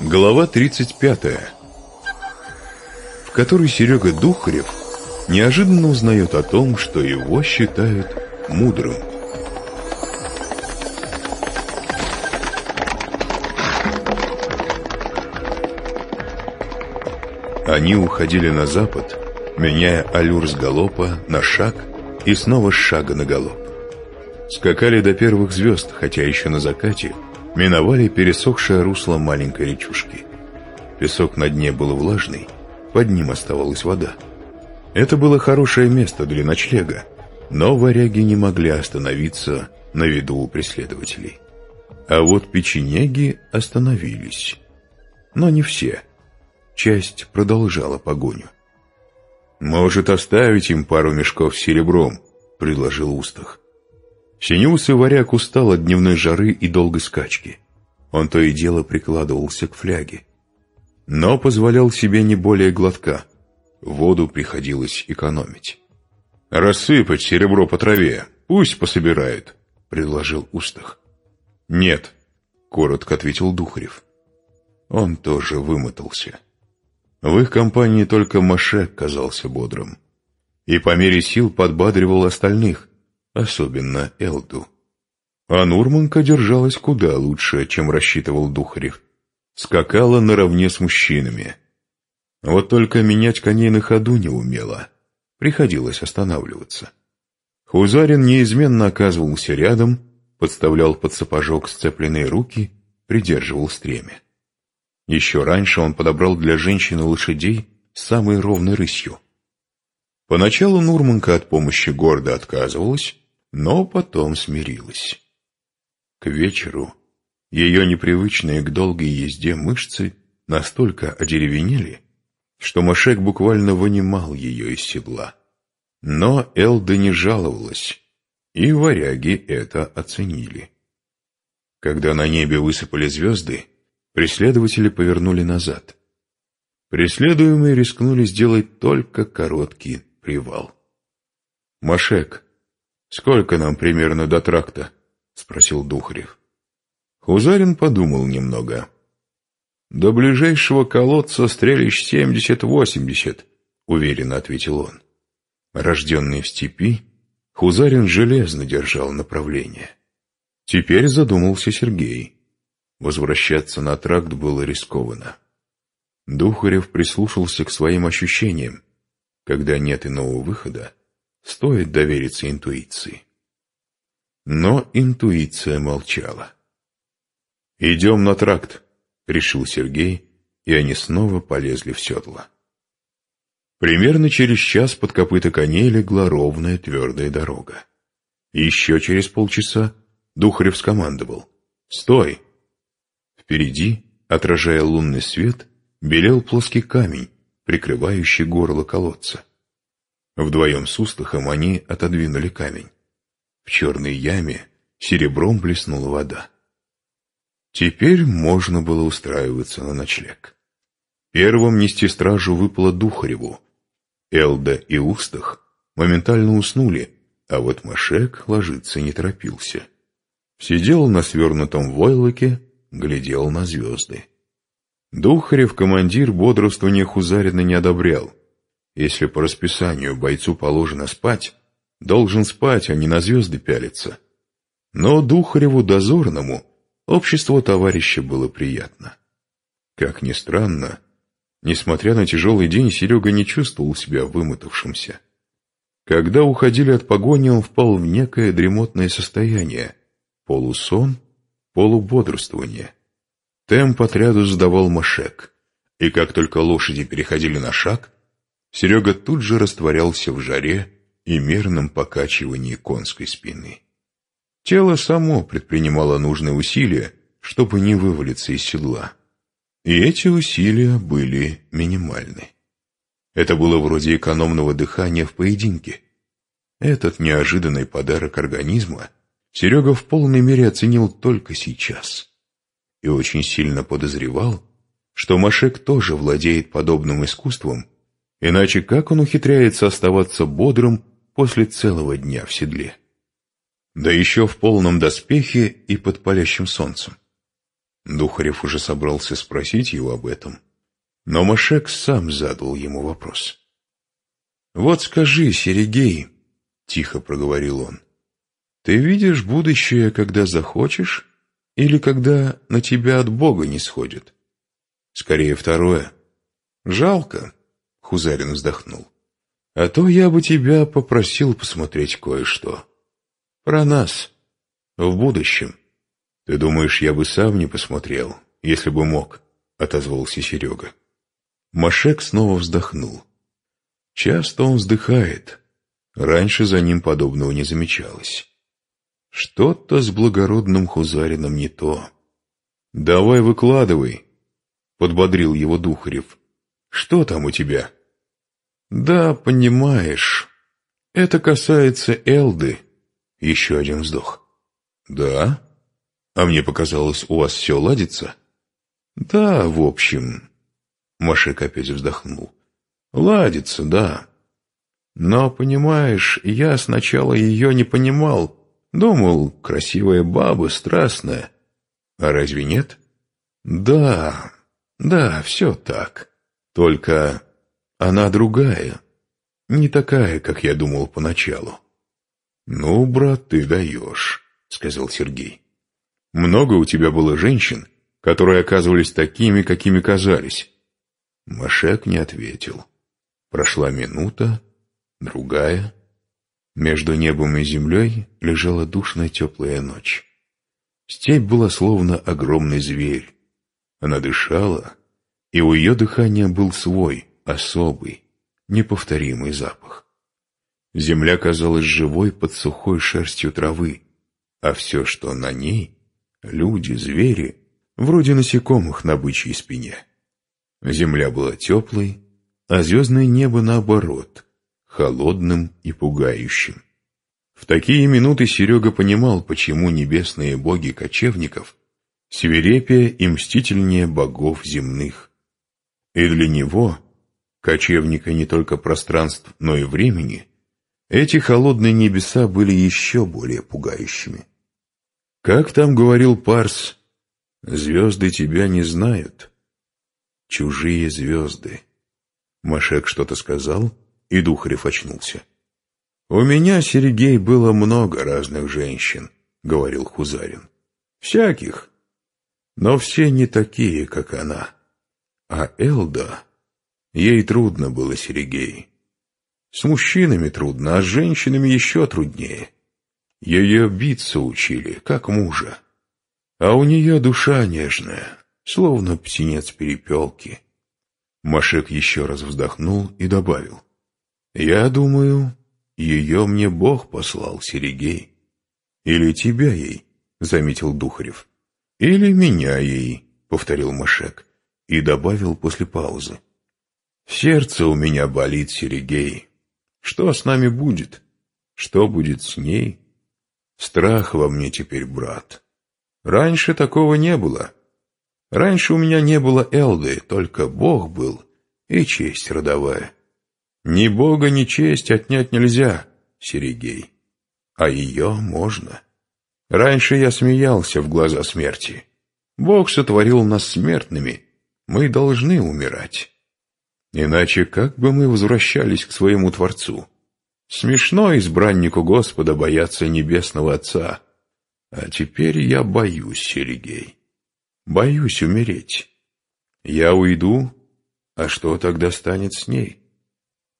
Глава 35, в которой Серега Духарев неожиданно узнает о том, что его считают мудрым. Они уходили на запад, меняя аллюр с галопа на шаг и снова с шага на галоп. Скакали до первых звезд, хотя еще на закате миновали пересохшее русло маленькой речушки. Песок на дне был влажный, под ним оставалась вода. Это было хорошее место для ночлега, но варяги не могли остановиться на виду у преследователей. А вот печенеги остановились. Но не все. Часть продолжала погоню. «Может, оставить им пару мешков с серебром?» — предложил Устах. Синеусый варяг устал от дневной жары и долгой скачки. Он то и дело прикладывался к фляге. Но позволял себе не более глотка. Воду приходилось экономить. «Рассыпать серебро по траве, пусть пособирают», — предложил Устах. «Нет», — коротко ответил Духарев. Он тоже вымотался. В их компании только Машек казался бодрым. И по мере сил подбадривал остальных, особенно Элду. А Нурманка держалась куда лучше, чем рассчитывал Духарев. Скакала наравне с мужчинами. Вот только менять коней на ходу не умела. Приходилось останавливаться. Хузарин неизменно оказывался рядом, подставлял под сапожок сцепленные руки, придерживал стремя. Еще раньше он подобрал для женщины лошадей с самой ровной рысью. Поначалу Нурманка от помощи гордо отказывалась, но потом смирилась. К вечеру ее непривычные к долгой езде мышцы настолько одеревенели, что Машек буквально вынимал ее из седла. Но Элда не жаловалась, и варяги это оценили. Когда на небе высыпали звезды, преследователи повернули назад. Преследуемые рискнули сделать только короткий привал. «Машек, «Сколько нам примерно до тракта?» — спросил Духарев. Хузарин подумал немного. «До ближайшего колодца стрелищ семьдесят-восемьдесят», — уверенно ответил он. Рожденный в степи, Хузарин железно держал направление. Теперь задумался Сергей. Возвращаться на тракт было рискованно. Духарев прислушался к своим ощущениям. Когда нет иного выхода, Стоит довериться интуиции. Но интуиция молчала. «Идем на тракт», — решил Сергей, и они снова полезли в седло. Примерно через час под копыта коней легла ровная твердая дорога. Еще через полчаса Духарев скомандовал «Стой!». Впереди, отражая лунный свет, белел плоский камень, прикрывающий горло колодца. Вдвоем с Устахом они отодвинули камень. В черной яме серебром блеснула вода. Теперь можно было устраиваться на ночлег. Первым нести стражу выпало Духареву. Элда и Устах моментально уснули, а вот Машек ложиться не торопился. Сидел на свернутом войлоке, глядел на звезды. Духарев командир бодрствования Хузарина не одобрял. Если по расписанию бойцу положено спать, должен спать, а не на звезды пялиться. Но Духареву дозорному общество товарища было приятно. Как ни странно, несмотря на тяжелый день, Серега не чувствовал себя вымотавшимся. Когда уходили от погони, он впал в некое дремотное состояние, полусон, полубодрствование. Темп отряду задавал Машек, и как только лошади переходили на шаг, Серега тут же растворялся в жаре и мерном покачивании конской спины. Тело само предпринимало нужные усилия, чтобы не вывалиться из седла. И эти усилия были минимальны. Это было вроде экономного дыхания в поединке. Этот неожиданный подарок организма Серега в полной мере оценил только сейчас. И очень сильно подозревал, что Машек тоже владеет подобным искусством Иначе как он ухитряется оставаться бодрым после целого дня в седле? Да еще в полном доспехе и под палящим солнцем. Духарев уже собрался спросить его об этом, но Машек сам задал ему вопрос. «Вот скажи, Серегей», — тихо проговорил он, — «ты видишь будущее, когда захочешь, или когда на тебя от Бога не сходит?» «Скорее второе». «Жалко», — Хузарин вздохнул. «А то я бы тебя попросил посмотреть кое-что. Про нас. В будущем». «Ты думаешь, я бы сам не посмотрел, если бы мог?» — отозвался Серега. Машек снова вздохнул. Часто он вздыхает. Раньше за ним подобного не замечалось. Что-то с благородным Хузарином не то. «Давай выкладывай», — подбодрил его Духарев. «Что там у тебя?» «Да, понимаешь, это касается Элды». Еще один вздох. «Да?» А мне показалось, у вас все ладится? Да, в общем. Машек опять вздохнул. Ладится, да. Но, понимаешь, я сначала ее не понимал. Думал, красивая баба, страстная. А разве нет? Да, да, все так. Только она другая. Не такая, как я думал поначалу. «Ну, брат, ты даешь», — сказал Сергей. Много у тебя было женщин, которые оказывались такими, какими казались?» Машек не ответил. Прошла минута, другая. Между небом и землей лежала душная теплая ночь. Степь была словно огромный зверь. Она дышала, и у ее дыхания был свой, особый, неповторимый запах. Земля казалась живой под сухой шерстью травы, а все, что на ней, Люди, звери, вроде насекомых на бычьей спине. Земля была теплой, а звездное небо наоборот, холодным и пугающим. В такие минуты Серега понимал, почему небесные боги кочевников свирепее и мстительнее богов земных. И для него, кочевника не только пространств, но и времени, эти холодные небеса были еще более пугающими. Как там говорил Парс, звезды тебя не знают. Чужие звезды. Машек что-то сказал, и Духарев очнулся. «У меня, Сергей, было много разных женщин», — говорил Хузарин. «Всяких. Но все не такие, как она. А Элда... Ей трудно было, Сергей. С мужчинами трудно, а с женщинами еще труднее. Ее биться учили, как мужа. А у нее душа нежная, словно птенец перепелки. Машек еще раз вздохнул и добавил. «Я думаю, ее мне Бог послал, Серегей. Или тебя ей», — заметил Духарев. «Или меня ей», — повторил Машек и добавил после паузы. «Сердце у меня болит, Серегей. Что с нами будет? Что будет с ней?» Страх во мне теперь, брат. Раньше такого не было. Раньше у меня не было Элды, только Бог был и честь родовая. Ни Бога, ни честь отнять нельзя, Серегей. А ее можно. Раньше я смеялся в глаза смерти. Бог сотворил нас смертными, мы должны умирать. Иначе как бы мы возвращались к своему Творцу? Смешно избраннику Господа бояться Небесного Отца. А теперь я боюсь, Сергей. Боюсь умереть. Я уйду, а что тогда станет с ней?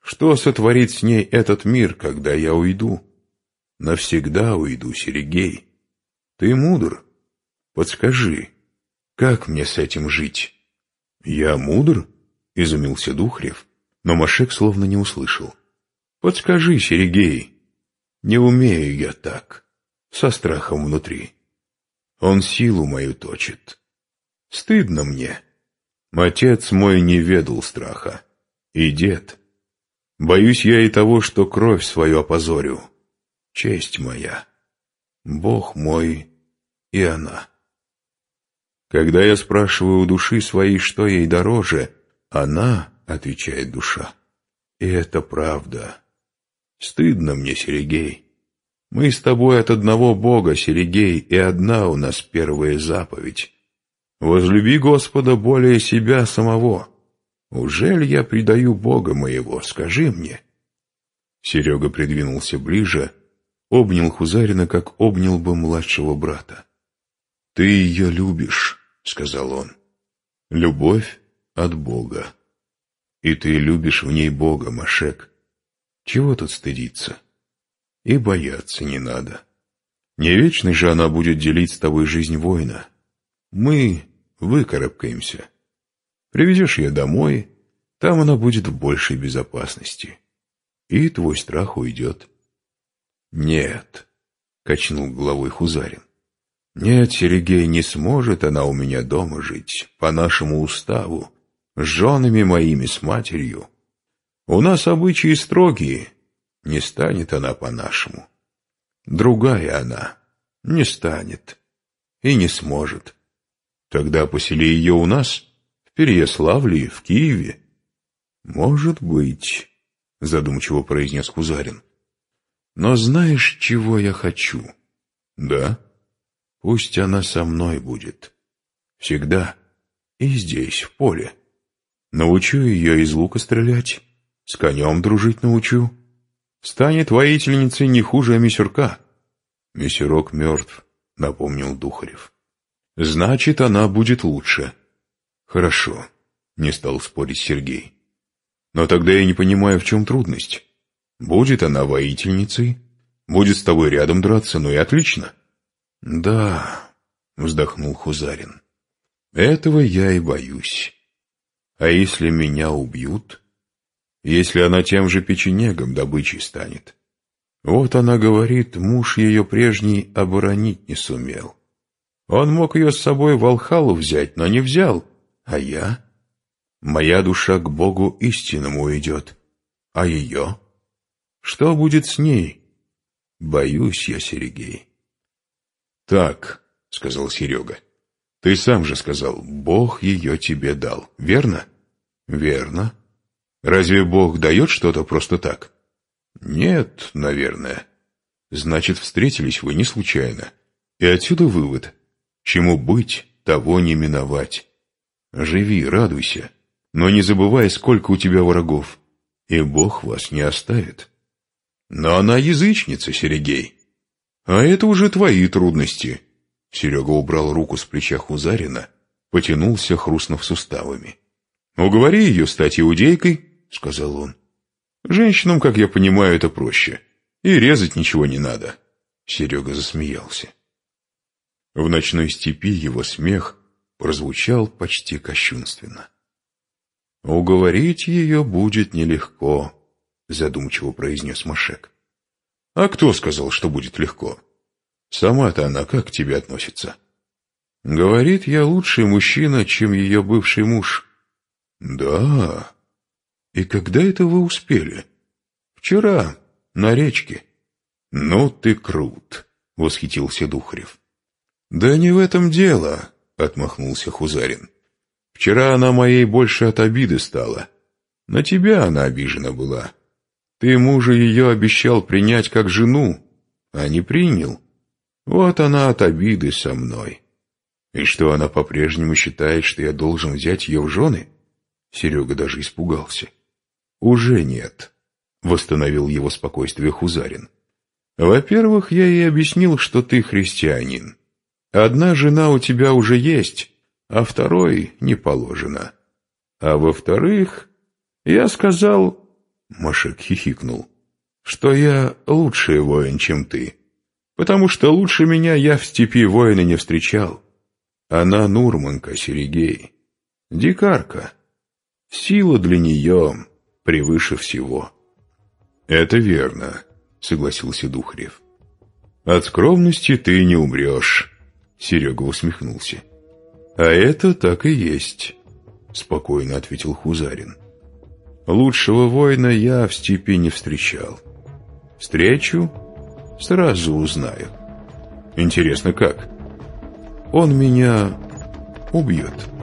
Что сотворит с ней этот мир, когда я уйду? Навсегда уйду, Сергей. Ты мудр. Подскажи, как мне с этим жить? Я мудр? Изумился Духрев, но Машек словно не услышал. Подскажи, Серегей, не умею я так, со страхом внутри. Он силу мою точит. Стыдно мне. Отец мой не ведал страха. И дед. Боюсь я и того, что кровь свою опозорю. Честь моя. Бог мой и она. Когда я спрашиваю у души своей, что ей дороже, она, отвечает душа, и это правда. Стыдно мне, Серегей. Мы с тобой от одного Бога, Серегей, и одна у нас первая заповедь. Возлюби Господа более себя самого. Ужель я предаю Бога моего, скажи мне?» Серега придвинулся ближе, обнял Хузарина, как обнял бы младшего брата. «Ты ее любишь», — сказал он. «Любовь от Бога. И ты любишь в ней Бога, Машек. Чего тут стыдиться? И бояться не надо. Не вечно же она будет делить с тобой жизнь воина. Мы выкарабкаемся. Привезешь ее домой, там она будет в большей безопасности. И твой страх уйдет. Нет, качнул головой Хузарин. Нет, Сергей, не сможет она у меня дома жить, по нашему уставу, с женами моими, с матерью. У нас обычаи строгие, не станет она по-нашему. Другая она, не станет и не сможет. Тогда посели ее у нас, в Переяславле, в Киеве. Может быть, задумчиво произнес Кузарин. Но знаешь, чего я хочу? Да? Пусть она со мной будет. Всегда. И здесь, в поле. Научу ее из лука стрелять, с конем дружить научу. Станет воительницей не хуже Мисюрка. Мессерок мертв, напомнил Духарев. Значит, она будет лучше. Хорошо, не стал спорить Сергей. Но тогда я не понимаю, в чем трудность. Будет она воительницей, будет с тобой рядом драться, ну и отлично. Да, вздохнул Хузарин. Этого я и боюсь. А если меня убьют? Если она тем же печенегом добычей станет? Вот она говорит, муж ее прежний оборонить не сумел. Он мог ее с собой в Алхалу взять, но не взял. А я? Моя душа к Богу истинному идет. А ее? Что будет с ней? Боюсь я, Сергей. Так, сказал Серега. Ты сам же сказал, Бог ее тебе дал, верно? Верно. Разве Бог дает что-то просто так? Нет, наверное. Значит, встретились вы не случайно. И отсюда вывод. Чему быть, того не миновать. Живи, радуйся, но не забывай, сколько у тебя врагов, и Бог вас не оставит. Но она язычница, Сергей. А это уже твои трудности. Серега убрал руку с плеча Хузарина, потянулся, хрустнув суставами. «Уговори ее стать иудейкой», — сказал он. «Женщинам, как я понимаю, это проще. И резать ничего не надо». Серега засмеялся. В ночной степи его смех прозвучал почти кощунственно. «Уговорить ее будет нелегко», — задумчиво произнес Машек. «А кто сказал, что будет легко? Сама-то она как к тебе относится?» «Говорит, я лучший мужчина, чем ее бывший муж». «Да? И когда это вы успели?» «Вчера, на речке». «Ну ты крут», — восхитился Духарев. «Да не в этом дело», — отмахнулся Хузарин. «Вчера она моей больше от обиды стала. На тебя она обижена была. Ты мужа ее обещал принять как жену, а не принял. Вот она от обиды со мной. И что, она по-прежнему считает, что я должен взять ее в жены?» Серега даже испугался. «Уже нет», — восстановил его спокойствие Хузарин. «Во-первых, я ей объяснил, что ты христианин. Одна жена у тебя уже есть, а второй не положено. А во-вторых, я сказал, Машек хихикнул, что я лучший воин, чем ты, потому что лучше меня я в степи воина не встречал. Она Нурманка, Серегей, дикарка. Сила для нее превыше всего. Это верно, согласился Духарев. От скромности ты не умрешь. Серега усмехнулся. «А это так и есть», — спокойно ответил Хузарин. «Лучшего воина я в степи не встречал. Встречу, сразу узнаю. Интересно, как? Он меня убьет».